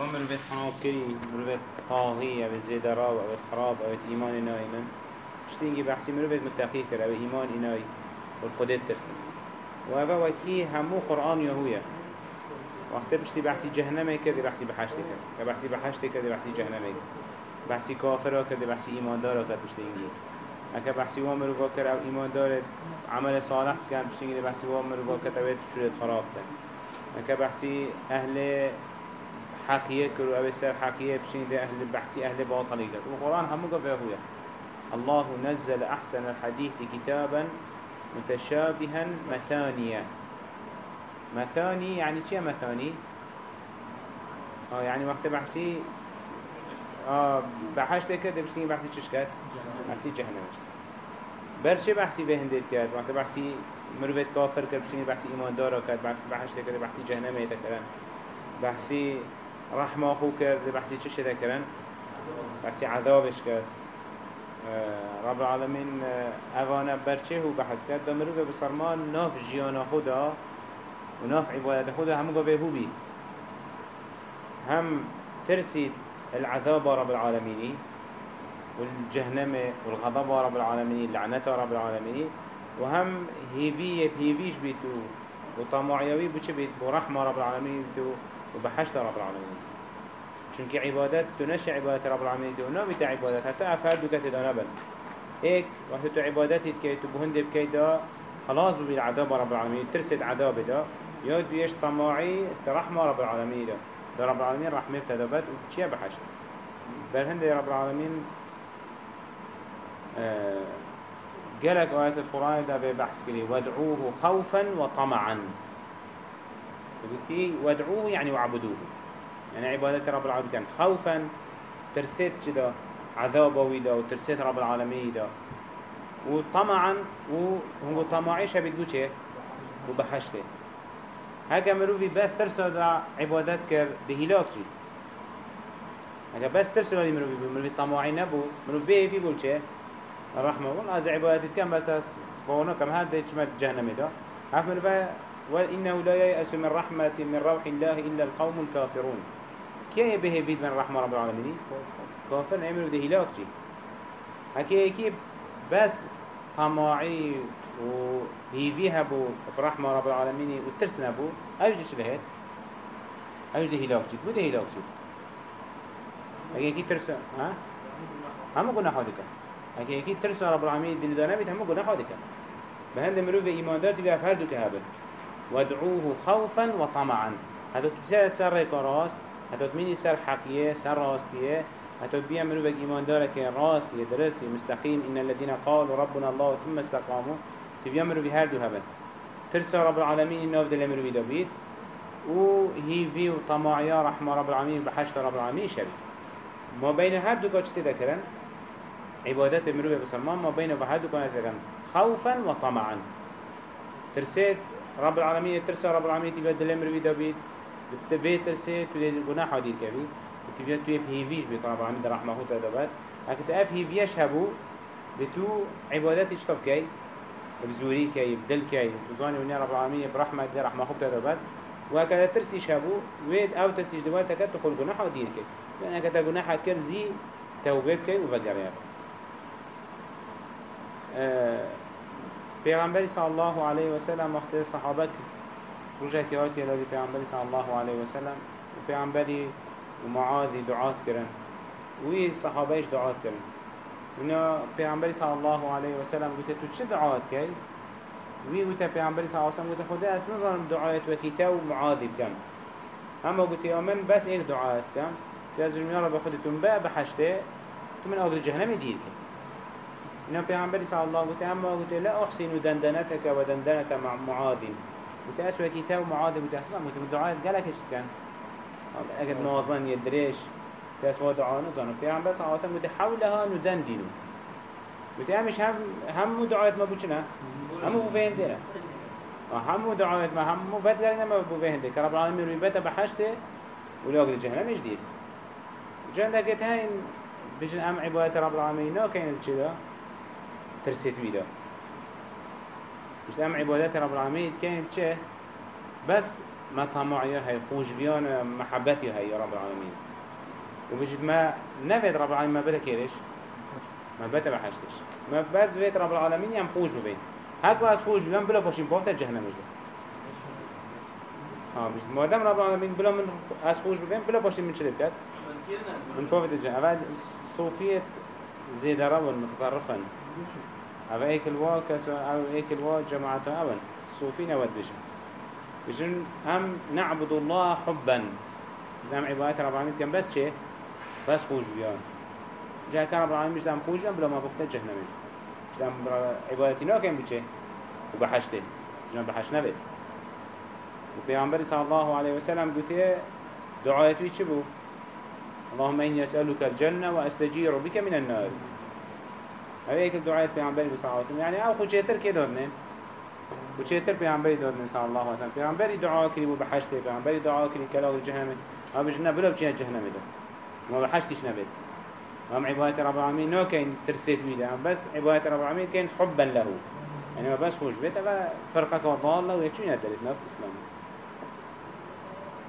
ومروفت خراب كري مروفت طاغية بزيادة راو أو خراب أو إيمان نايمن بشتينجي بحسي مروفت متقي كر أو إيمان إناي والخدت ترسن وهذا وكي همو قرآن يهويا وقت بشتي بحسي جهنم كده بحسي بحشت كده بحسي بحشت كده بحسي جهنم كده بحسي كافر كده بحسي إيمان دار كده بشتينجي اكا بحسي وامر وكر أو إيمان دار عمل صالح كان بشتينجي بحسي وامر وكر تبيت شريط خراب كده اكا بحسي أهل حاكية كرو أبي سر بشين ده أهل بحسي أهل باطل يقول والقرآن هم هو الله نزل أحسن الحديث كتابا متشابها مثانيا مثاني يعني شيء مثاني آه يعني وقت بحسي آه بحشت كده بشتين بحسي چشكت بحسي جهنم. برشي بحسي بهندت كد وقت بحسي مروفت كافر كد بشتين بحسي إيمان دارا كد بحسي بحشت كده بحسي جهنم يتكرن بحسي رحمة أخو كرد بحثي چه شده کرن بحثي عذابش کرد. آه، رب العالمين اوانا آه، برچه و بحث کرد. دامرو به بسرمان ناف جیانا خدا و ناف عبادت خدا همو قوه هو بي هم ترسيد العذاب رب العالمين والجهنم والغضب رب العالمين لعنة رب العالمين وهم هيفي هيفيش بيتو وطمعيوي بوش بيت برحمة رب العالمين بيتو وبحشت رب العالمين. چونك عبادت تنشى عبادت رب العالمين تو نوبت عبادت. حتى أفرد وقت دا نبن هيك وقت تو عبادتي تكي تو بهند بكي دا خلاص ببي العذاب رب العالمين ترسد عذاب دا. يود بيش طماعي ترحمة رب العالمين دا. دا رب العالمين رحمة بتدبت وچيا بحشت؟ برهند رب العالمين قالك آيات القرآن دا بحث كلي وادعوه خوفا وطمعا قلتي وادعوه يعني وعبدوه يعني عبادة رب العالمين. كان خوفا ترسيت كده عذاب ويدا وترسيت رب العالمين دا. وطمعا وهم طمعيش بدو چه وبحشته. هكا مروفي بس ترسل دا عبادت كر بهلاك جي. هكا بس ترسل دا مروفي مروفي طمعي نبو. مروفي بيه في بول چه الرحمة والله از عبادت كم بس بونا كم هذا چمت جهنم دا. هف مروفي وإنه لا يأس من رحمة من روح الله إلا القوم الكافرون. كي به فيد من رحمة رب العالمين؟ كافر. نعمل ده هلاك جي هكي هكي بس طماعي وهيفيها بو برحمة رب العالمين وترسنا بو أيش شبهت أيش ده هلاك جي بو ده هلاك جي هكي هكي ترسنا ها؟ هم قلنا حادك هكي هكي ترسنا رب العالمين دل دانا بيت هم قلنا حادك بهند مروف إيمان دار تبقى فهردو كهابل وادعوه خوفا وطمعا. هذا تبسي سر كراس هذا تميني سر حقية سر راستية. هذا تبيع مروفك إيمان دارك راس يدرس مستقيم. إن الذين قالوا ربنا الله ثم استقاموا تبيع مروفي هردو هبن ترسى رب العالمين إنه أفضل وهي في وطماعيا رحمة رب العالمين بحشت رب العالمين شري ما بين هردو قاچ تذكرن عبادات مروفي بسلمان ما بين هردو قاچ تذكرن خوفا وطمعا. ترسيت رب العالمين ترسى رب العالمين تبقى دلم روي دابيد بتبي ترسى تولي الجناح حديد كبي تبقى توي بهيفيش بيت رب العالمين رحمة هو تدبات هكذا اف هيفيش هبو؟ بتو عبادات اشتف كي بزوري كي بدل كي بزاني ونيا رب العالمين برحمة دي رحمة تدبات وهكذا ترسي شابو ويد أو ترسيش دوات تكاد تقول جناح حديد كي لأن هكذا جناح كرزي توبه كي وفقر يا أه پیغمبری صلی الله علیه و سلم وقت صحابه رجع كياتي الذي پیغمبری صلی الله علیه و سلم و پیغمبری و معاذی دعات کرن. وی صحابهش دعات کرن. ونا پیغمبری صلی الله علیه و سلم گوته تو چه دعات کی وی گوته پیغمبری صلی الله علیه و سلم گوته خدا اس نظرم دعایت و کتاب معاذی کم اما گوته آمن بس ایک دعا کم که از دنیا را به خودتون به بحشته تو من آدر جهنم دیر کن إنه پیغمبر صلى الله عليه وسلم قلت لا أحسن دندنتك ودندنة مع معاذ. قلت أسوأ كتاب معاذ. قلت أسوأ قلت دعاء قالك إيش كان؟ أجد نوازن يدريش. تسوى دعاء نزانه پیغمبر صلى الله عليه وسلم. قلت حولها ندندن. قلت همش هم هم دعاء ما بوچنا؟ هم بوفين دينا. هم دعاء ما هم مفت قالنا ما بوفين دي كرب العالمين ريبته بحشته ولا قل جهنم جديد قلت هاي بجن أم عبادة رب العالمين نو كاين الشيء ترسيت ويدا مش أم عبادات رب العالمين كان چه؟ بس ما طمعي هاي خوش فيان محبتي هاي يا رب العالمين وبجد ما نبت رب العالمين ما بدا كيرش ما بدا بحشتش ما بدا زويت رب العالمين يم خوش ببين هاكو از خوش بيان بلا باشين بافتا جهنم مجد ها بجد مادام رب العالمين بلا من از خوش ببين بلا باشين من شرب كد من بافتا جهنم اول صوفية زيادة رب متطرفا أو إيك الوا كسو أو إيك الوا جماعته أول. صوفي نود بجن بجن هم نعبد الله حبا. جنام عبادات رب العالمين كان بس چه بس خوش بيان. جا كان رب العالمين مجدام خوش بيان بلا ما بفته جهنم جنام عبادتي نا كان بچه وبحشته جنام بحش نبت وبيعنبري صلى الله عليه وسلم قلت دعايتي چه بو اللهم إني أسألك الجنة وأستجير بك من النار. هذا الدعاء پیامبری صلی الله علیه و سلم یعنی آو خوشیتر که دادن خوشیتر پیامبری دادن صلی الله علیه و سلم پیامبری دعا کردی و حشت پیامبری دعا کردی کلاغ جهنم. أو بجنا بلا بچی جهنم دو ما به حشتش نبید. هم عبادت رب العالمین نو کین ترسید میده. بس عبادت رب العالمین کین حبا له يعني ما بس خوش بيت أبا فرقك وضالة ويتشون يدرك نف إسلام.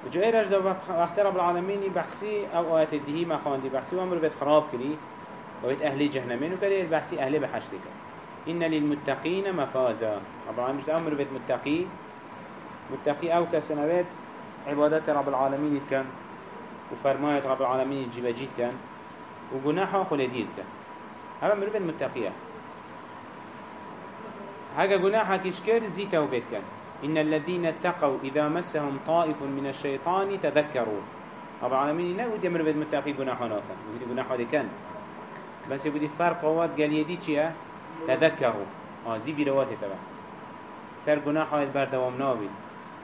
وجاء رجل وقت رب العالمين بحسي أو آيات الدهي ما خاندي بحسي وامر بيت خراب كري وبيت أهلي جهنمين وكده البحثي أهلي بحشتك إن للمتقين مفازا. طبعا مش أمر بيت متقي؟ متقي أو كسنوات عبادات رب العالمين كان وفرماية رب العالمين الجباجيت كان وجناحه خلديد كان. هذا أمر بيت متقية هذا جناحه كشكر زي توبت كان. إن الذين اتقوا إذا مسهم طائف من الشيطان تذكروا. رب العالمين نقول يمر بيت متقي جناحه ناكن يقول جناحه كان. بس يقولي فرق وات قال يدي چيه تذكروا. آه زي بيروات تبع. سر گناح هاي بردوام نابي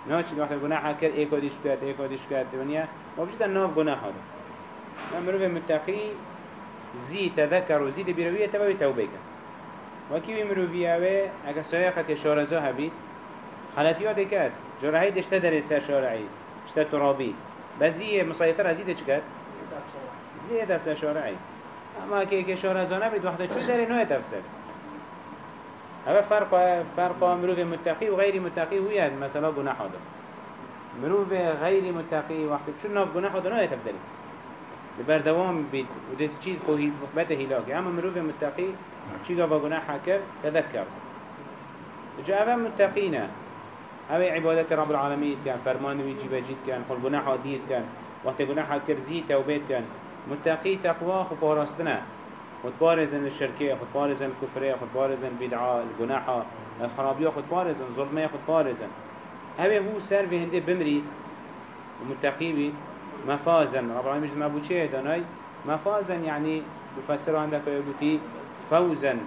ناچ وقت گناح كر ايكو ديش كات ايكو ديش كات دنيا وبجد الناف گناح هذا نمرو متقي زي تذكروا زي بيروية تبع توبيك وكي بمرو فيها اگه سايقة شارزا هبيت خلطيات كات جرهي دشت در سر شارعي اشتا ترابي بس زي مسيطر زي دش كات زي دفسر شارعي اما که که شارزانه بید وقتا چون داره نوع تفسیر هذا فرق فرق مروف متقي وغير متقي هو يعني مثلا جناح هذا مروف غير متقي وقت شو ناف جناح هذا نوع تفضل لبردوام بيت ودت شيء خوي بته هلاك أما مروف متقي شيء قبل جناح كر تذكر جاء متقينا هذا عبادة رب العالمين كان فرمان ويجي بجيت كان قل جناح ديت كان وقت جناح كر زيت توبيت كان متقي تقوى خو باراستنا خود بارزن الشركية خود بارزن الكفرية خود بارزن بدعاء الجناحة الخرابية خود بارزن ظلمية خود بارزن هذا هو سر في هنده بمريد ومتقي بي مفازا رب العالمين ما بوشيه داناي مفازا يعني بفسر عندك يقولي فوزا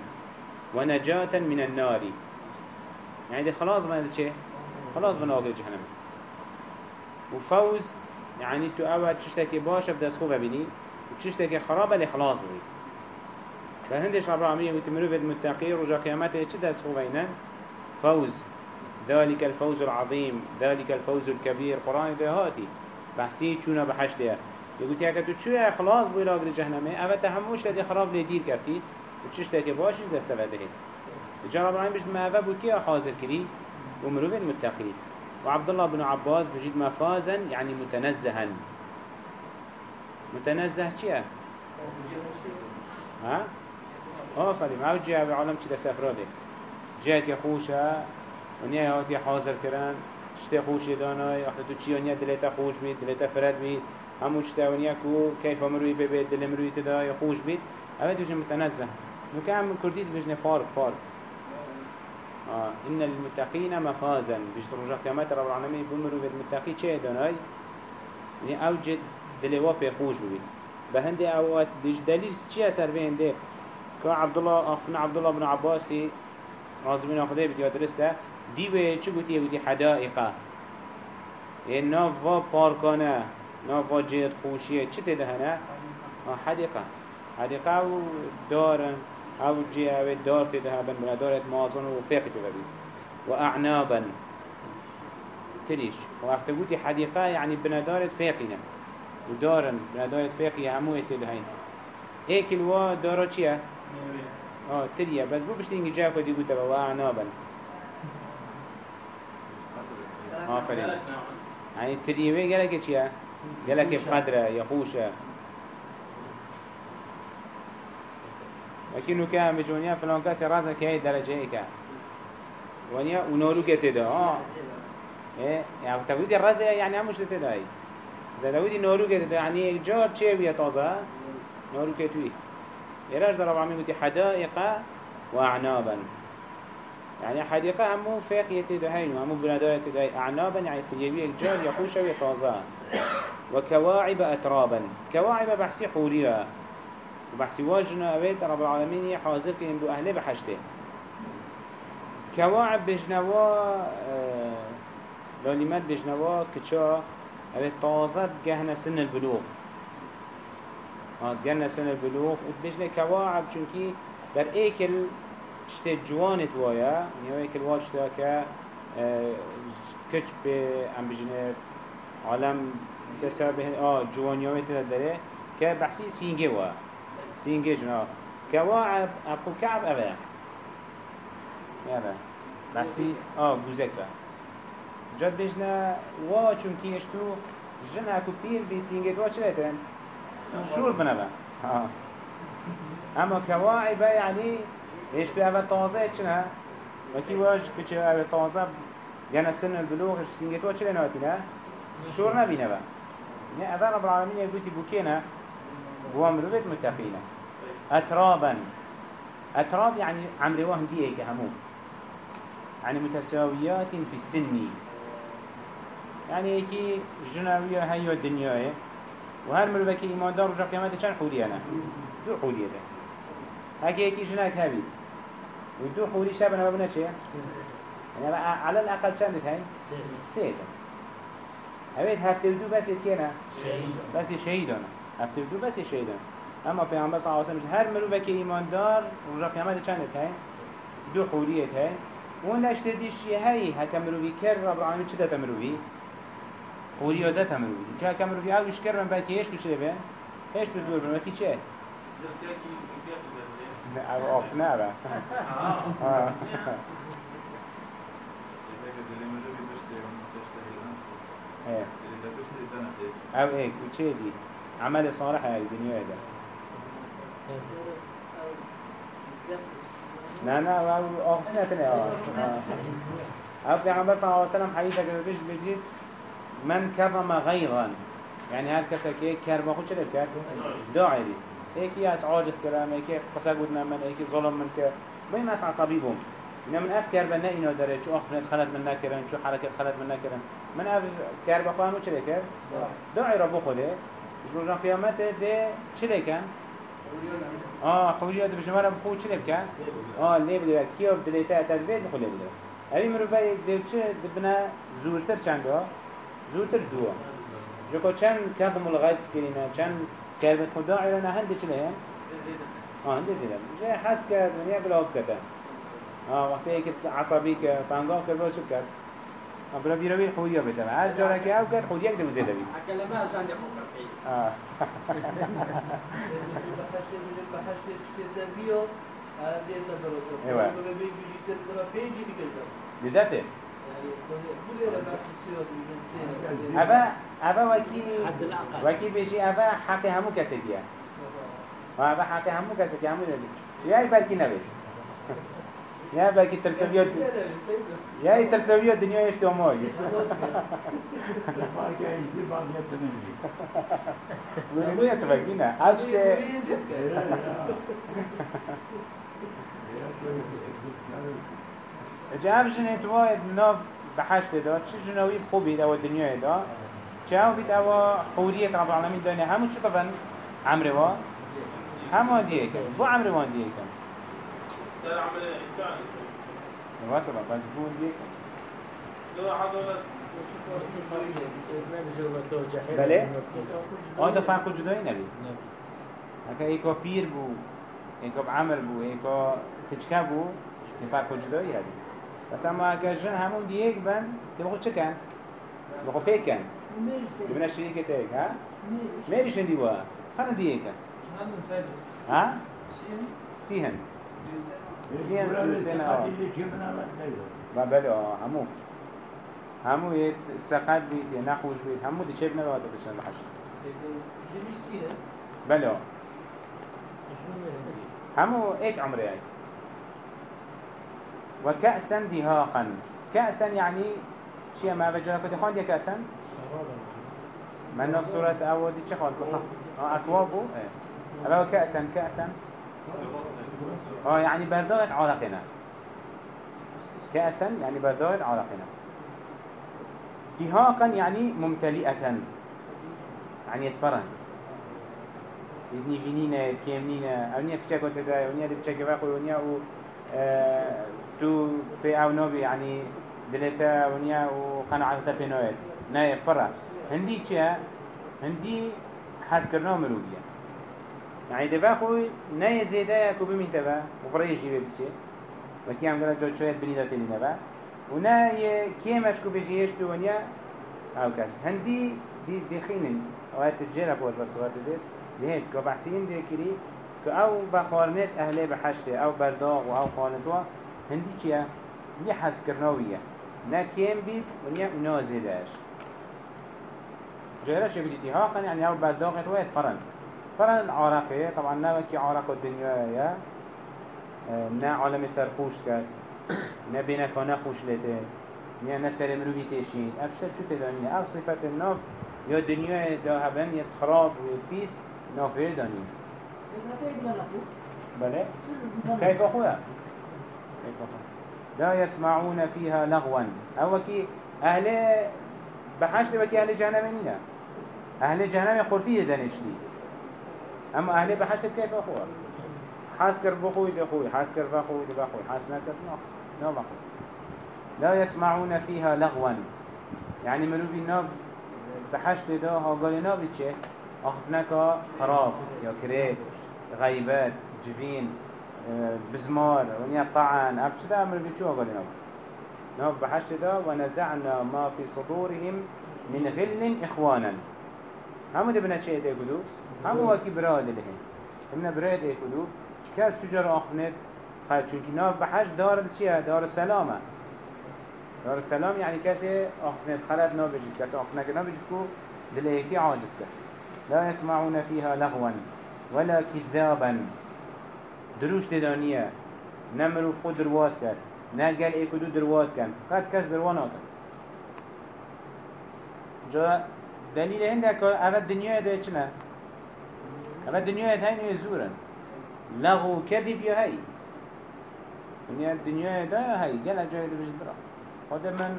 ونجاة من النار يعني دي خلاص من الشيء خلاص من آقل جهنم. وفوز يعني تو اول تشتكي باشا بدأس خوبه بني وتشتكي خرابة لخلاص بني فهندش رب العالمين قلت مروفة متقي رجا قيامته چه دست خوبينا فوز. ذلك الفوز العظيم ذلك الفوز الكبير. قرآن دهاتي بحسي چونا بحشتها يقول تيكا تو چوية اخلاص بو لاغر جهنمي اوه تهموش لدي خراب لدير كفتي. وتشتكي باشش دست فده جا رب العالمين بجد ما اوه بو كيه حاضر كري. ومروفة متقي وعبد الله بن عباس بجد مفازا يعني متنزها متنزه چيه؟ ها؟ آفرین أو جه به عالم چی ده سفراده جه که خوشه ونیا هاتی حاضر کرن شته خوشی دانای وقتی تو چی ونیا دلتا خوش بید دلتا فرد بید. همون شته ونیا کو کیف مروی ببید دل مروی تدای خوش بید. اوه دوجه متنزه. نو که هم کردید بجنه پارک پارک. آه. إن المتقين مفازا بيشت رجع قيامات رب العالمين بمروا بالمتقي چه داناي يعني أوجد دلوا بيخوش ببين بهندي أوقات ديش دليل چي أسر بهنده که عبدالله أخفنا عبدالله بن عباسي رازمين خدای بيت يادرسته ديوه چه گوتي گوتي حدائقه يعني نافا باركانه نافا جيد خوشيه چه تدهنه حديقه حديقه و دارن أو جي أو دار تدها بن بنا دارت مازن و فيق تبدي واعنابا تريش وقت قلت حديقه يعني بنا دارت فيقنا ودارن بنا دارت فيقي همو تدهين هيك الوا دارا چيه آه تريا بس بو بشتي انجي جاكو دي قلت واعنابا آفرين يعني تريوه قالك چيا قالك بقدره يخوشه لكن كان بجونيا فلان كاسي رازك هاي درجة هيك ونيا ونورو كتدا آه. إيه يعني تقولي الرزة يعني مش تدا إذا تقولي نورو كتدا يعني جار چه بيا تازه نورو كتوي يراج در رب العالمين حدائق وأعنابا. يعني حديقة همو فاق يتدهين وهمو بناداء يتدهين. أعنابا يعني تجيبية جار يخوش ويطازا وكواعب أترابا. كواعب بحسي حوريها وبحسي واجنا أبيت رب العالمين حاضر كين بو أهله بحشته. كواعب بجنوا آه لانيمات بجنوا كتشا أبيت طازت جهنا سن البلوغ. جهنا سن البلوغ وتبجنا كواعب چونكي در إيكل شتي جوانت وايا نيو إيكل واج شتا كا كش به ام بجنه عالم تسا به آه جوانيومت داره كا بحسي سينجي وا سينجي جنا. كواعب أبو كعب أبا. يلا بحسي آه جوزكا جد بجنا وا چونكي اشتو جنا اكو بير بي سينجي وا چلتن شور بنبا اما كواعب يعني إيش في اوه تازه چنه وكي واج كچه اوه تازه يعني سن البلوغ سنگتوا چلي نواتينا شور نبينه با يعني اوه رب العالمين يقولي بوكينا بوا مروفت متقينه اترابا اتراب يعني عمري واهم دي ايك همو يعني متساويات في السن يعني ايكي جناوية هاي الدنيا وهر مروفكي ايمان دار رجع قيامته چند حولي أنا دو حولي ده هكي ايكي جناك هابيد ودو حوري شاب انا ببنا چه؟ يعني على الأقل چند هاي؟ سيد هبيت هفته ودو بس كينا؟ بس شهيدانا هفته ودو بس شهيدانا اما پیامبر صلی الله علیه و هر مروه که ایمان دار رجا قیامت چند هاي؟ دو حوریت هاي اون نشت دیشی هاي مروی کر رب العالمین چه دات مروی؟ حوری دات مروی چه هک مروی اوش کر من باید هیچ تو چه به؟ هیچ تو زور بنا کی چه؟ أو آف نه با أو إيه وچه دي عمل صالح هاي الدنيا ده لا لا أو آف نه تنه أو پیغمبر صلی الله علیه وسلم که بيش بيجي من كظم غيظا يعني هر کسی که کربا خود چه کرد؟ داعی هيك از عاجز كلام هيك قصة قدنا من هيك ظلم من ك بين ناس عصبي بهم إن من أفكار بنا إنه دري شو أخذ خلت من نكرن شو حركة خلت من نكرن من أفكار بقام وش لك داعي ربو خده مش رجع قيامته ده شو كان آه هذا بجمرة بخو شو لك آه ليه بدي كيف بدي تأتبيت بخو ليه بدي أبي مروفي ده شو دبنا زورتر چنده زودتر دوا جوكو چن کف ملغایت کرینه چن كلمة خدا عيرانا هنده چنه هم؟ آه هنده زيدا جه حس کرد و نیا بلاک کرده آه وقتی که عصبی که پنگاه کرد كد کرد بلا بيرا بیر خودیا بتم هر جارا كي او کرد خودیا کدوم زیده بید کلمه از بنده خود کرد آه دیدته أبا أبا وكي وكي بيجي أبا حق همو كسديا أبا حق همو كسديا همو نبي. يا بلكي نبيش يا بلكي ترسبيات يا ترسبيات الدنيا يشتو موي. ونقول يتفقينا أبشت جاب جنت وايد ناف بحشت دا چه جنوی خوبی دا و دنیای دا. چه او بید او حوریت رب العالمین دانه. همو چه طفن عمره وا؟ همو دیه کن بو عمره وان دیه کن. سر عمل انسان واتبا بس بو دیه کن. لو حضرت بله؟ آن دا فرق جدایی نبید اگه ایکا پیر بو ایکا بعمر بو ایکا تچکه بو فرق جدایی هبید بس اما اگر جن همون دیگه بن که بخود چه کن؟ بخود پیک کن؟ ببینه شریک تیک ها؟ با خانه دیگه. کن. ها؟ سیهن. سیهن سوسن ها و بله همون. همو يت سقط بيت يا نخوش بيت همو دي شيب نبغى تبشن بحشت بلا همو ايك عمري هاي وكأسا دهاقا. كأسا يعني شيء ما بجرى كنت خان دي كأسا؟ من نفس سورة أول دي شخوان. آه أكوابو؟ إيه. أبا كأسا كأسا؟ آه يعني برداء عرقنا. كأسا يعني برداء عرقنا. دهاقا يعني ممتلئة. يعني يتبرن. يدني فينينا يتكيمنينا أونيا بشكو تداي أونيا دي بشكو باقو أونيا و آه تو بي أو نوبي يعني دلتا أونيا وقناعة بينويت نايف برا هندي چه هندي حس کرنا مروبيا يعني دفع خوي ناي زيدا يكو بمين دفع وبريش جيبه بچه. وكي هم قرأ جو شوية بني داتني دفع وناي كيمش كو بيجي يشتو ونيا آو كان هندي دي دي خينن اوهات تجيرا بوش بس اوهات دي لهيت كو بحسين دي كري كو آو بخارنت أهلي بحشته آو برداغ آو خانتوا. هندي چيه ني حس کرناوية نا كيم بيت ونيا نازيداش جهرش يقولي هاقا يعني أو برداغت ويت قرن قرن عراقية طبعا ناوكي عراق الدنيا يا نا عالم سرخوش کرد. نا بينا كانا خوش لده نا نسر مروي تشين افشتر شو تدانيه أو صفت الناف يا دنيا دا هبن يد خراب و بيس نافر دانيه بله. كيف أخويا لا يسمعون فيها لغوا. أو كي أهل بحشت وكي أهل جهنم نينا أهل جهنم خورتي دانشتي أما أهل بحشت كيف أخويا حاس كر بخوي دخوي حاس بخوي دبخوي حاس نكر نو بخوي. لا يسمعون فيها لغوا. يعني منو في ناف بحشت ده ها قال ناف چه أخفناك خراب يا كريت غيبات جبين. بزمار ونيا طعن ده أمر في شو قال ناف ناف بحشت ده ونزعنا ما في صدورهم من غل إخوانا. همو دبنا چه ده قدو همو وكي براد لهم همنا براد إيه قدو كاس تجار آخنت؟ خير چونكي ناف بحش دار الشيء دار السلامة دار السلام يعني كاسي آخنت خلت ناف بجد كاس آخنت ناف بجد كو دلهيكي عاجز لا يسمعون فيها لغوا ولا كذابا دروش تدانية نمرو خود دروات كر نقل ايكودو دروات كان قد كاس دروانا كان جا دليل هندك اوه الدنيا ده چنا اوه الدنيا ده هين يزورن لغو كذب يا هاي دنيا الدنيا ده هاي جل جاي ده بجد برا. هذا من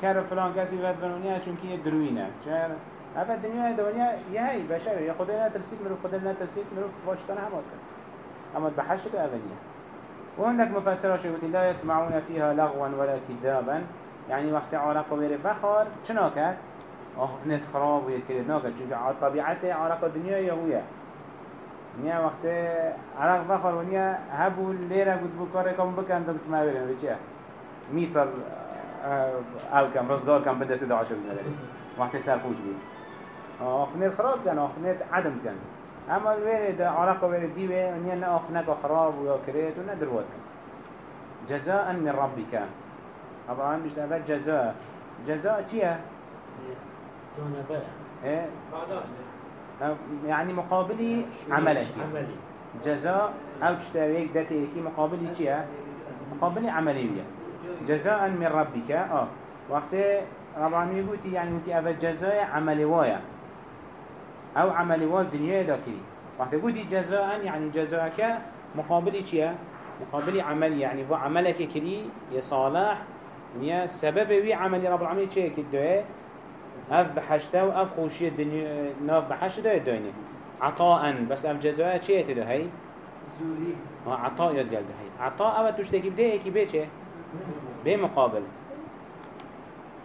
كار فلان كاسي ود بنونيا چون كي دروينه چر هذا الدنيا ده ونيا يا هاي بشر يا خدنا ترسيك مرو خدنا ترسيك مرو واشتنا هم كان أما بحشت اوليه وعندك مفسر شو قلت لا يسمعون فيها لغوا ولا كذابا. يعني وقت عراق وير فخر شنو كان؟ أخفنت خراب ويكرد ناكد چونك طبيعته عراق الدنيا يهوية نیا وقت عراق بخور و نیا هبو لیره گود بو کار کام بکن دو بچه مهورن بچه؟ میسال أو کم رزگار کم سید عشر نداری وقت سرخوش بید آخنت خراب کن. آخنت عدم کن. اما ویره ده عراق ویره دیوه نیا نه آخنت خراب و یا کرید و نه دروات کن جزاء من ربك طبعا مش نبات جزاء. جزاء چیه؟ إيه يعني مقابلي عملك جزاء أو تشتريك داتي كي مقابلي چيا مقابلي عملية جزاء من ربك آه. وقت ربعا يقولي يعني قلتي أفا جزاء عملي وايا أو عملي وايا الدنيا داكري وقت قلتي جزاء يعني جزاءك مقابلي چيا مقابلي عملي يعني هو عملك كري يا صالح يا سبب وي عملي رب العالمين چيه كده. أف بحشته و أف خوشی دنیا ناف بحشت ده داینه عطاء بس أف جزاء چیه تده هی؟ زوري. ها عطاء یاد گلده هی عطاء اول تشتکی بده ایکی به چه؟ به مقابل.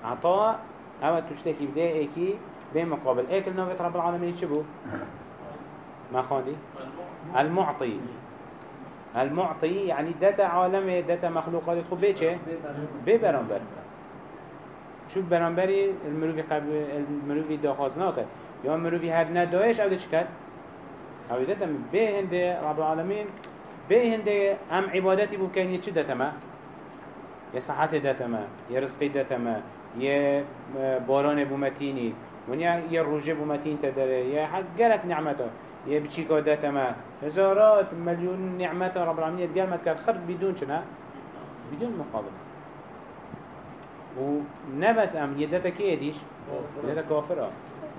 عطاء اول تشتکی بده ایکی به مقابل. ایکل نوفت رب العالمین چه بو؟ ما خاندي؟ المعطي. المعطي يعني داتا عالم داتا مخلوقات. خب بيچه ببرانبر شو برانبری المروفی قبل المروفی داخواست نکرد یا المروفی هر ندایش أو کرد؟ أو ده تم به رب العالمین. به هنده هم عبادتی بو کنی چی ده تمه؟ یا صحت ده تمه یا رزقی ده تمه یه باران بومتینی. ونیا یه روژه بومتین تداره یه حق گلک نعمته یه بچی کادت ما. هزارات مليون نعمت رب العالمين يتقامت كان خرب بدون شنا بدون مقابل ونبس ام يدتا كي ديش يدتا كافرة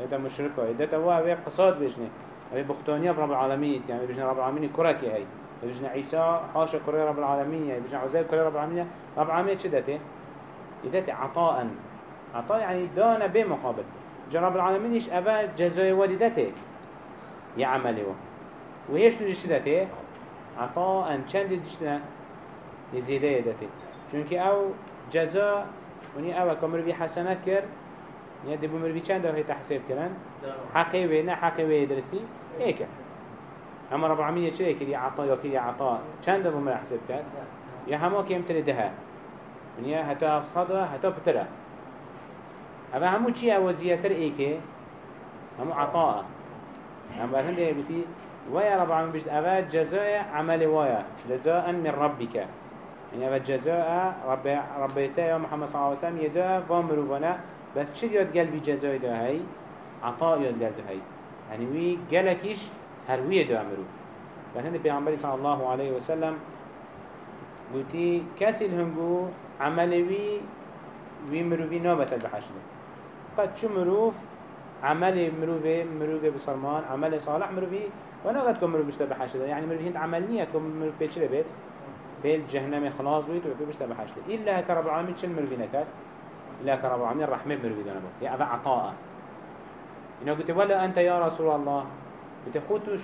يدتا مشركة يدتا هو هذا قصاد بيشنه هذه بختانية برب العالمين يعني بيجنا رب العالمين كركي هاي بيجنا عيسى حاشا كرة رب العالمين يعني بيجنا عزيز كرة رب العالمين رب العالمين شدته يدتا عطاء عطاء يعني دانا بمقابل جرب العالمين إيش أبا جزاء والدته يعمله وهيش تجيش دته عطاء چند دشتنا يزيده يدته چونك أو جزاء وني أو كمر بي حسنات كر دبو مر بي چند هي تحسيب كرن؟ حقي وينا حقي وي درسي هيك. أما رب العالمين يشي كري عطاء يا كري عطاء. چند دبو مر حسب كر يا هما كيم تري ده؟ وني هتا أفصادة هتا بترة. اما همو چي اوزيتر ايكي همو عطاء. اما هنده بتي ويا رب العالمين بجد أفاد جزاء عمل ويا جزاء من ربك يعني أفاد جزاء رب ربيتا يا محمد صلى الله عليه وسلم يدا فامروفنا بس چه يد قال في جزاء ده هاي عطاء يد قال ده هاي يعني وي قالكيش هروية ده أمرو فهنا بيعنبري صلى الله عليه وسلم قلتي كاسي الهنجو عملوي وي مروفي نوبة البحشد قد شو مروف؟ عمل مروفي مروفي بصرمان عمل صالح مروفي وأنا قد كم مروف بشتا بحشده يعني مروف هند عملنية كم مروف بيتش بيت بيت جهنم خلاص بيت وبيت بشتا بحشده إلا كرب العالمين شن مروفي نكات إلا كرب العالمين رحمة مروفي بوت يا أفا عطاء. إنه قلت ولا أنت يا رسول الله؟ قلت خوتوش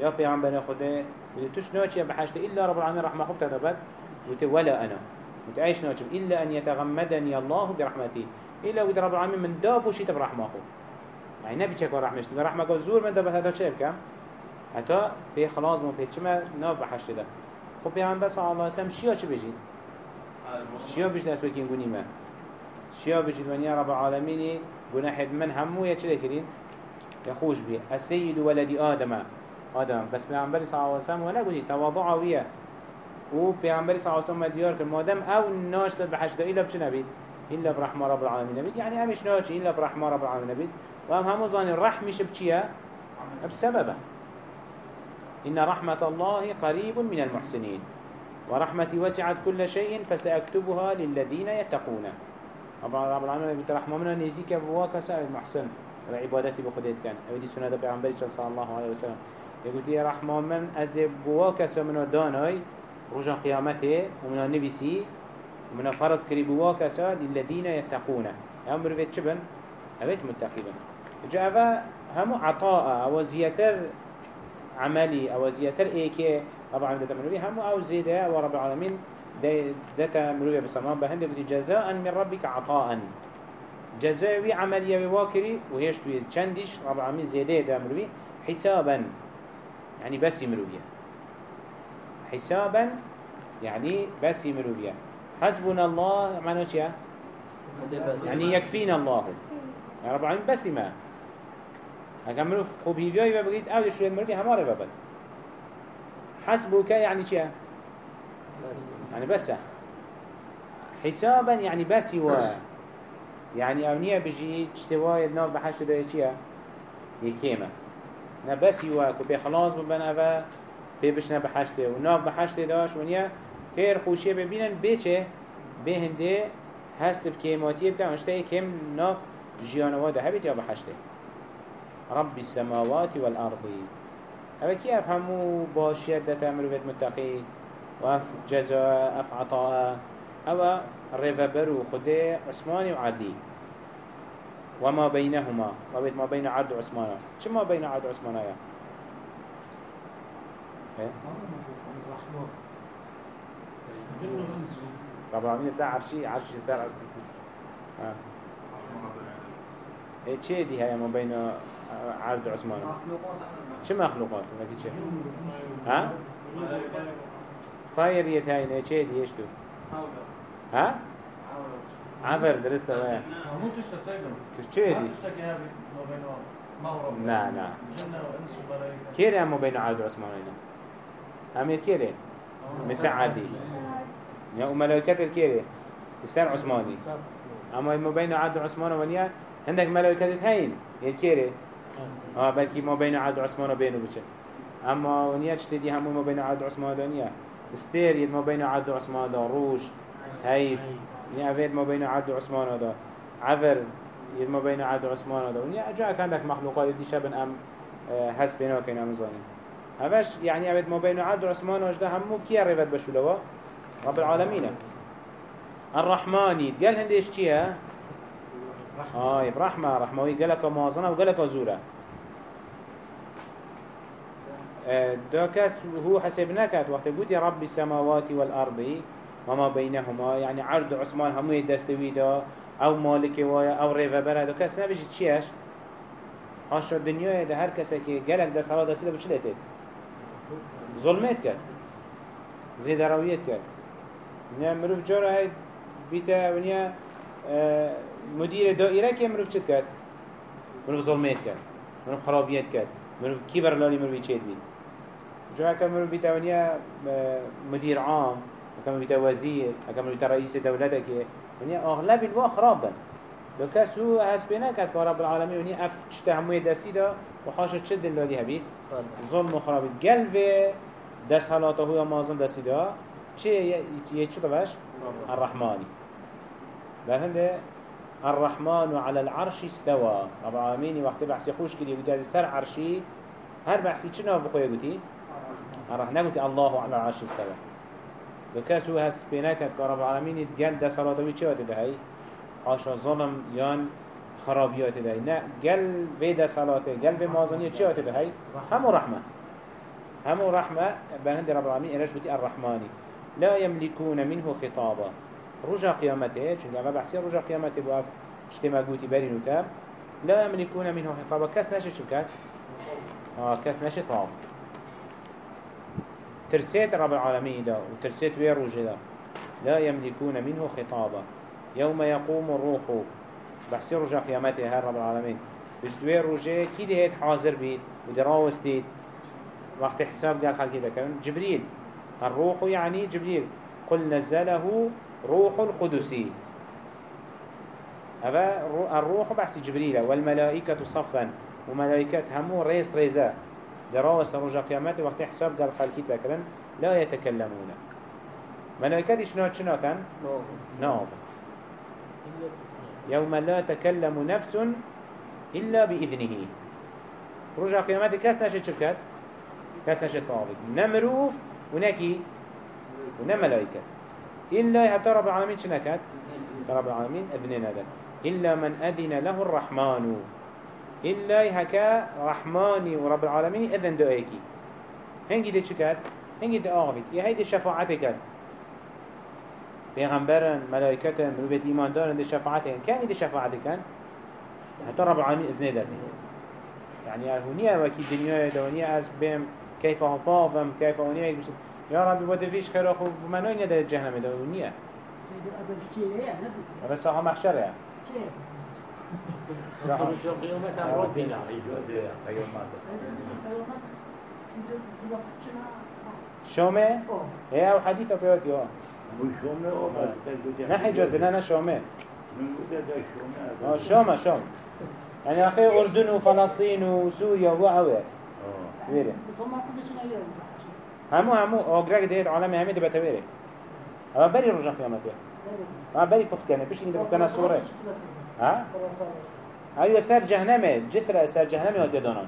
يا بيعنبنا خده قلت توش نوشي بحشده إلا رب العالمين رحمة خبت هذا قلت ولا أنا. قلت نوشي إلا أن يتغمدني الله برحمته إلا قلت رب العالمين من داب وشيت برحمة خو يعني نبي تشكر رحمة شتى رحمة زور من دبت هذا شيء بكم حتى في خلاص مو في چما ناف بحشت ده. خب پیغمبر صلی الله علیه و سلم شیا چه بجید شیا بجید اسو کین گونی ما شیا بجید ونیا رب العالمین گناه من همو یا چه کرین یا خوش بی السید ولد آدم. آدم. بس پیغمبر صلی الله علیه و سلم ولا گویی تواضع ویه و پیغمبر صلی الله دیار که مادم أو ناش داد بحشت إلا بچه نبید إلا برحمة رب العالمین نبید يعني همش ناش إلا برحمة رب العالمین نبید و هم ظانی رحمش بچیه بسببه. إن رحمة الله قريب من المحسنين ورحمتي وسعت كل شيء فسأكتبها للذين يتقون. رب العالمين بترحمه منا نزيك بواك سأل المحسن. عبادتي بخديت كان. أودي سنة بيعنبري صلى الله عليه وسلم. يقول يا رحمة من أزد بواك سمنا داناي رجع قيامته ومنا نبسي ومنا فرض كري بواك سأل للذين يتقون. أمر بيت شبن؟ أبيت متقين جاء هم عطاء أو زياتر عملي أو زياتر إيكي طبعا دتا مروي هم أو زيادة ورب العالمين دتا مروي بسمان. بهند بدي جزاء من ربك عطاء. جزاء عملية وواكري وهيش تويز. چندش رب العالمين زيادة دا مروي حسابا. يعني بس مروية حسابا يعني بس مروية حسبنا الله معنى شيء؟ يعني يكفينا الله. يعني رب العالمين بس ما. اگر مروف خوب و بگید اول شروع مروفی همه رو ببند حسبك يعني؟ بس يعني بس. حسابا يعني بس و يعني اونية بجي اجتواي ناف بحشت ده چيه؟ يكيمة. نه بس و كو بخلاص بي بشنا بحشته و ناف بحشته داش ونيا تير خوشيه ببينن بيچه بهنده هست بكيماتيه بكا اشتاي كم ناف جيانوا ده هبت يا بحشته رب السماوات والأرض. هذا كي أفهموا باشيات ده تأمر بيت متقي وأف جزاء أف عطاء. أو رفبر خده عثماني وعدي وما بينهما وبيت ما بين عبد وعثمان شو ما بين عبد وعثمان يا؟ طبعا من ساعة عرشي عرشي ساعة عرشي ها إيه چه دي هيا ما بين عبد عثمان؟ چه مخلوقات؟ ولا چه؟ ها؟ طاير يتاين چه ديش تو ها؟ عفر درست ويا مو تشتا سايبن چه دي ما ما لا لا كيري هم بين عبد عثمان هنا امير كيري مساعدي يا ملائكة الكيري. لسان عثماني. أما ما بين عاد وعثمان ونيا عندك ملائكة هين يذكره آه. بلكي ما بين عاد وعثمان وبينه بچه أما ونيا تشتدي هم ما بين عاد وعثمان ونيا استير ما بين عاد وعثمان دا روش هيف. نيا فيد ما بين عاد وعثمان دا. عفر يد ما بين عاد وعثمان دا. ونيا جاءك عندك مخلوقات دي شبن أم آه، هس بينا كينا مزانين هفش يعني أبد ما بين عاد وعثمان وجده همو كي ريفت بشولوا رب العالمين الرحماني قال هنديش چيه آه رحمة رحمة. قال لك موازنة وقال لك زورة. دا كس هو حسبناك وقت قلت يا رب السماوات والأرض وما بينهما يعني عرض عثمان همو يدستوي دا أو مالك ويا أو ريفا برا دا كس نبيش تشيش عشر الدنيا ده هر كسا كي قالك ده صلاة ده بچلته ظلمت کرد. زیده رویت کرد. نه مروف جارا هید بیتا ونیا آه، مدیر دائره که مروف چد کرد؟ مروف ظلمت کرد. مروف خرابیت کرد. مروف کی برلالی مروفی چید بید جا اکا مروف بیتا ونیا آه، مدیر عام اکا مروف بیتا وزیر اکا مروف بیتا رئیس دولته که ونیا اغلب الوا خراب بن. لو کس هو هسبنا كات رب العالمين وني اف تشتهمو دسي دا وحاشا تشد اللي هبي ظلم و خرابی قلب دست حالاته هو مازن دستی دا چه یه چه باش الرحماني بهنده الرحمن على العرش استوى. رب العالمين وقت بحثي خوش كده يقول سر عرشي هر بحثي چه نوع بخويا قلتي الرحمن. قلتي الله على العرش استوى. دو كاسو هس بيناتت رب العالمين قال ده صلاته وي چه ده هي عاشا ظلم يان خرابيات ده نه قل في ده صلاته قل في مازنية چه ده هي همو رحمة. همو رحمة بهند رب العالمين إلاش بتي الرحماني لا يملكون منه خطابا. رجع قيامته چون اغا بحثي رجع قيامته بواف اجتماع قوتي برين وكاب لا يملكون منه خطابا. كس نشت شبكات آه كس طاب ترسيت رب العالمين ده وترسيت ويا رجع ده لا يملكون منه خطابا. يوم يقوم الروح. بحثي رجع قيامته هر رب العالمين؟ بجدوير رجع كي ده هيت حاضر بيت ودراوستيت وقت حساب قال خلقي ذكرن جبريل. الروح يعني جبريل. قل نزله روح القدسي هذا الروح بحث جبريل والملائكة صفا وملائكة همو ريس ريزا دراوس رجع قيامته وقت حساب قال خلقي ذكرن لا يتكلمون. ملائكة شنو شنو كان؟ نعم يوم لا تكلم نفس إلا بإذنه. رجع قيامته كاس نشد شبكات كاس نشد طاوت نمروف ونكي ونملائكة إلا حتى رب العالمين شنكات رب العالمين أذننا ذلك إلا من أذن له الرحمن. إلا هكا رحماني ورب العالمين أذن دعيكي هنجي دي شكات هنجي دي آغفت يا هيدي شفاعتك پیغمبرن ملائکتن مروفت ایمان دارن دي شفاعتن كان دي شفاعتكن حتى رب العالمين إذن دارن يعني هنيا وكي الدنيا دوانيا از بهم كيف هطافم كيف هنيا بشت يا ربي بده فيش خير أخو منو يدر الجهنم دوانيا بس ساعة محشر يعني. قيامة ربنا شامه هي أو حديثة بيوتي آه نه شامه من بوده ده شومة؟ آه شامه شام يعني أخي أردن وفلسطين وسوريا ويره همو همو آگرگ دهید عالم همه ده بتویره اما بری رجا قیامته اما بری پفت کنه پیش این ده بکنه سوره. ها؟ أيوه سر جهنمه جسر سر جهنمه هات دانان.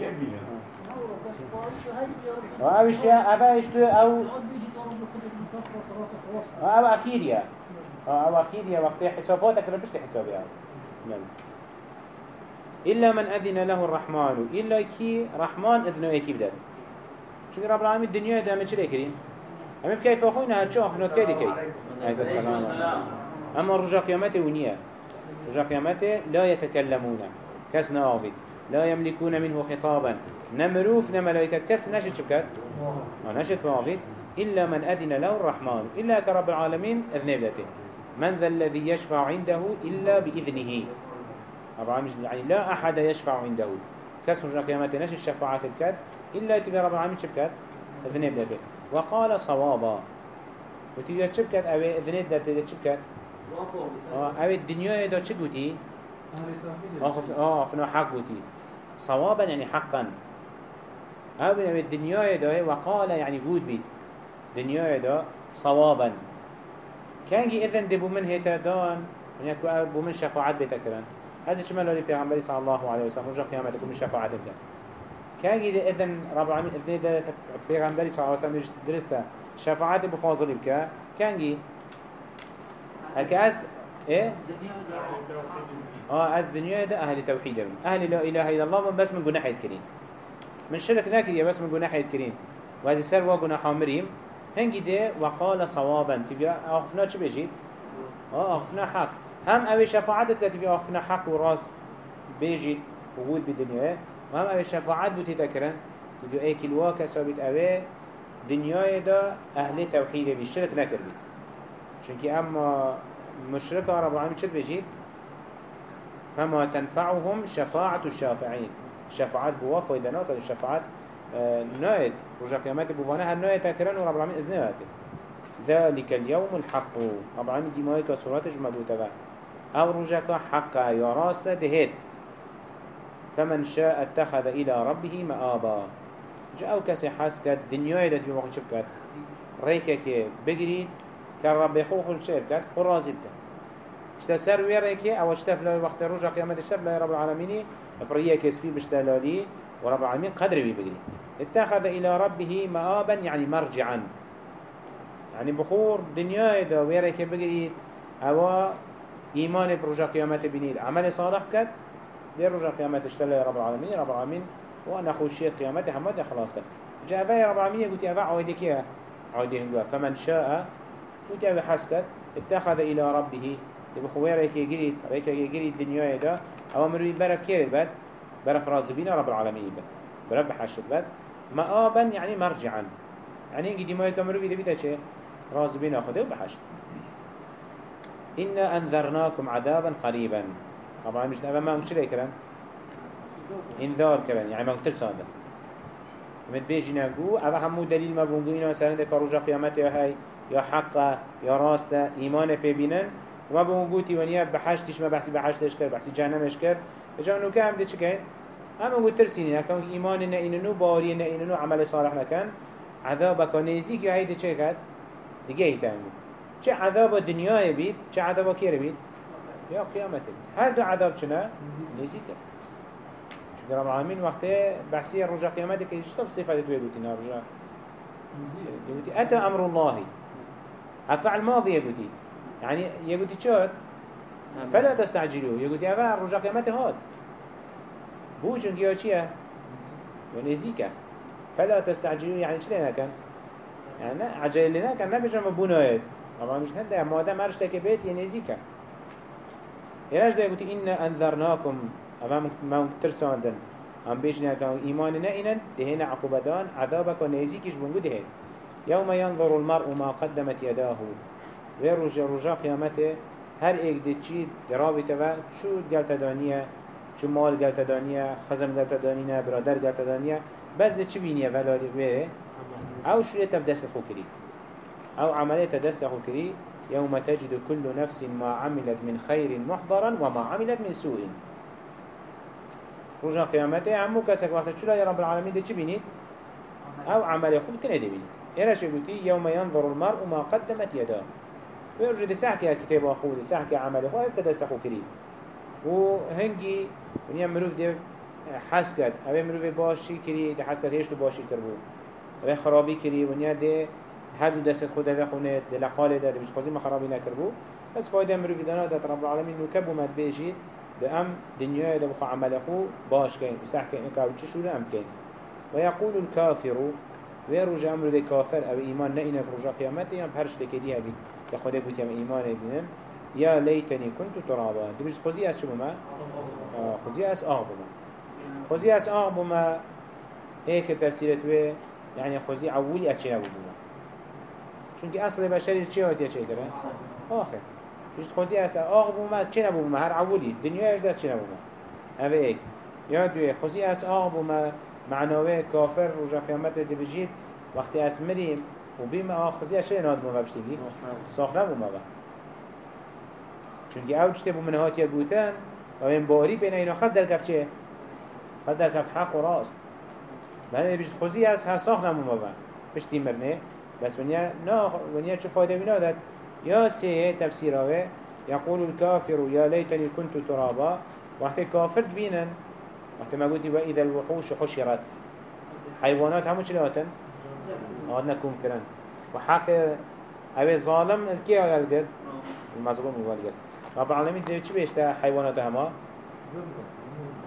جنبينا و اوش اوش تو أو أو اخيريا أو اخيريا وقت حساباتك لو بشت حسابها نعم إلا من أذن له الرحمن. إلا كي رحمن أذنه إيكي بدل شو رب العالمين الدنيا ده عمل شلي كريم أما بكيف أخونا؟ هالشو أخنا كيدي كي عليك السلام. أما رجع قيامته ونيا رجع قيامته لا يتكلمون. كس ناوبد لا يملكون منه خطابا. نمروف نملائكة. كس نشد شبكات نشد ناوبد إلا من أذن له الرحمن. إلا كرب العالمين أذن بدته من ذا الذي يشفع عنده إلا بإذنه. طبعا مش يعني لا أحد يشفع عنده كس رجع قيامته نشد الشفاعات الكات إلا تبي رب العالمين شبكات أذن بدته وقال صوابا. اذنت ده تده چه بكت آه اوه الدنيا أهل التوحيد آخف آه فنا حق قوتي. صوابا يعني حقا. اوه اوه الدنيا ده وقال يعني قود بيت. دنيا ده صوابا. كانجي اذن دبو من هيتا دان. من يكو ابو من شفاعت بيتكرن هذا شما لولي پیغمبری صلى الله عليه وسلم. رجع قيامتكم من شفاعت بك كانجي ده إذن رب العالمين إذن ده پیغمبری صلى الله عليه وسلم درسته شفاعت بفاضل بك كانجي هكا از إيه؟ آه از دنيا ده أهل توحيد من أهل لا إله إلا الله من بس من جناح يتكرين. من شرك ناكد يا بس من جناح يتكرين. وهذا سر وجناح مريم هنجي ده وقال صوابا. تبي أخفنا شو بيجي؟ آه أخفنا حق هم اوي شفاعتك تبي اخفنا حق وراس بيجي وجود بالدنيا وهم اوي شفاعت بتذكرن تبي اي كل واقع ثابت اوي دنيا ده أهل توحيد بالشرك نكربي چونكي اما مشرك رب العالمين شد بيجي فما تنفعهم شفاعة الشافعين شفاعات بوافا إذا ناكد الشفاعات آه، نايد رجع قيامات بوانا هل نايد تكرن ورب العالمين واكد ذلك اليوم الحق. رب العالمين دي مايكا سورات جمدو تبع أو رجع حقا. يا راس دهيت. فمن شاء اتخذ إلى ربه مآبا. جاء أو كسي حاسك الدنيا إذا تبي وقت شبكت ريكك بقري كان رب يخوخ الشركة قرازي بك اشتا سر ويريك أو اشتا في وقت رجع قيامة اشتا في رب العالمين. بريه كسبي بشتلالي ورب العالمين قدر بيبقري اتخذ إلى ربه مآبا يعني مرجعا. يعني بخور دنيا دا ويريك بقري أو إيمان برجع قيامة بنيد عمل صالح كد دي رجع قيامة اشتلا رب العالمين رب العالمين. وأنا خوشيت قيامته حمد خلاص كد جاء فاي رب العالمين قلت يا فا عويدك يا عويده هنقوا فمن شاء قلت يا حسكت. اتخذ إلى ربه. تبي خوي ريك يجري ريك يجري الدنيا ده. أو مروي برف كير بد برف رازبين رب العالمين بد برف حشد بد مآبا يعني مرجعا. يعني يجي دماغي كمروي ده بيتا شيء رازبين أخده وبحشد إنا أنذرناكم عذابا قريبا. طبعا مش نبى ما مش ليه كلام. إنذار كلام يعني ما قلت صادق مت بيجي نقول أبا همو دليل ما مثلا ده كروجا قيامته هاي يا حقا يا راستا إيمان بيبينن وما بموجودي ونيا بحشتش ما بحسي بحشتش كر بحسي جهنمش كر جا نو كام دي چكين هم نقول ترسيني كان إيمان إنه باري إنه عمل صالح نكن عذابك نزيك يا هيدا چه كد دیگه هیتانگو چه عذاب دنیای بید چه عذاب کیر بید یا قیامت بید هر دو عذاب چنه؟ نزیکه چون رب العالمین وقتی بحثی رجا قیامت که چطور صفت دوی گوتی نا رجا يقولي أتى أمر الله. أفعل ماضي يقولي يعني يقولي شوت فلا تستعجلوا يقولي أفعل رجع قيامته هاد بو چونك يا چيه ونزيكا فلا تستعجلوا يعني شلينا كان يعني عجل لنا كان نبيش ما بنايت طبعا مش هنده ما دام عرش تك بيت ينزيكا يراج ده يقولي إنا أنذرناكم أمام ما ترساندن هم بيش كان إيمان نائنا دهنا عقوبتان عذابك ونزيكش بنقول دهن. يوم ينظر المرء ما قدمت يداه ويرجع رجع قيامته هر ایک دی چی درابطه و چو گلت دانیه چو مال گلت دانیه خزم گلت دانیه برادر گلت دانیه بس دی چی بینیه ولالی بره أو شریط دست خو کری أو عملیت دست خو کری يوم تجد كل نفس ما عملت من خير محضرا وما عملت من سوء. رجع قيامته عمو كسك وقت شو يا رب العالمين دي چی بینید أو عمل خوب تنه دي بینید إيش يقولي يوم ينظر المرء ما قدمت يداه. ويرجع لسحكي كتاب أخوه لسحكي عمله هو ابتدى سحو كريم وهنجي ونيا مروف دي حسكت. أبي مروف باشي كري دي حسكت هيش باشي كربو أبي خرابي كري ونيا دي هل دست خود أبي خونه ده دي مش خازي ما خرابي نكربو بس فايدة مروف دانا ده رب العالمين نكبو مد بيجي ده أم دنيا ده بخو عمل أخوه باش كين وسحكي إنك أو تششو أم كين ويقول الكافر ويرجع أمر ده كافر أو إيمان نئنا برجع قيامته يم هرش لكديها بي كخده قلت يم إيمان بينن يا ليتني كنت ترابا. دي مش خزي أس شو بما آه خزي أس آه بما خزي أس آه بما هيك تفسيرت وي يعني خزي عولي أس شنو چون اصل بشری چی آتیه چی داره؟ آخر. جد خوزی اصل آق بوم از چی نبوم؟ هر عولی دنیایش دست چی نبوم؟ اوه ای یا دوی. خوزی از آق بوم معناوه کافر رو جا قیامت دی بجید. وقتی از مریم و بیم آخ خوزی از چی ناد بومه بشتیدی ساخ نبومه چونکی او چطه بومنه هاتیه گوتن و این باری بین اینا خد در کف چه؟ خد در کف حق و راست. بله، من بجید خوزی از هر ساخ نبومه بشتی مرنه. بس ونیا نا ونیا چه فایده بنا داد یا سه تفسیره يقول الكافر يا ليتني كنت ترابا. وقت كافر بينن وقت ما قلت وإذا الوحوش حشرت. حيوانات همو چلاتن هاد نكون كرن. وحق اوه ظالم الكي أقل قد المظلوم أقل قد رب العالمين ده چي بيشتا؟ حيوانات هما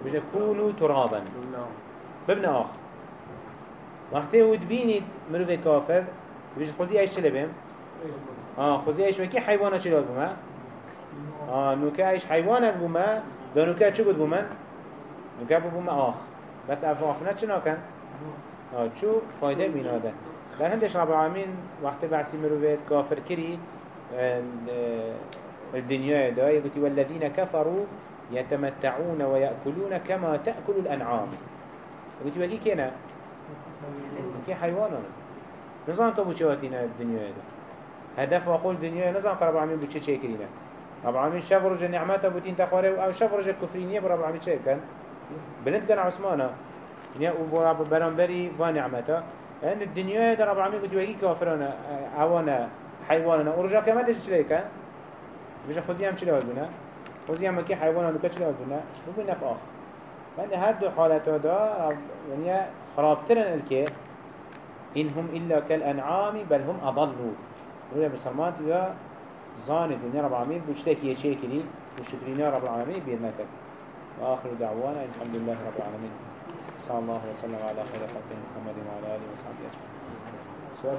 بيجا كونوا ترابا. ببن آخ وقتی هود بینید مروف کافر بیش خوزی ایش چلی بیم؟ آه خوزی ایش وکی حیوانا چلی بومه؟ آه نوکه ایش حیوانا بومه دا نوکه چه بود بومن؟ نوکه بومه آخ بس اف آخنه چه ناکن؟ آه چو فایده بیناده در هندش رب العالمین وقتی بحثی مروفت کافر کری الدنيا دا يقول والذين كفروا يتمتعون ويأكلون كما تأكل الأنعام يقول وكي كنا وكي حيوانا نظام كبو شواتينا الدنيا دا هدف وقول الدنيا نظام رب العالمين بو چه كرينا رب العالمين شاف رجع نعمته بوتين تخواره أو شاف رجع كفرينية برب العالمين چه كان بلند كان عثمانا. نیا أو براب برانبری و نعمتا. لأن الدنيا در رب العالمين قد وهي كافرنا أوانا حيواننا ورجع كما شلي كان مش خوزي هم شلي هالبنا خوزي هم كي حيوانا لو كشلي هالبنا مو بنف آخ لأن هر دو حالته دا يعني خرابترن الكي إن هم إلا كالأنعام بل هم أضلوا رؤيا بسلمان تدا زان الدنيا رب العالمين بوشتك يشيكري وشكرين رب العالمين؟ بيرنكت وآخر دعوانا الحمد لله رب العالمين. صلى الله وسلم على خير خلق محمد وعلى آله وصحبه أجمعين.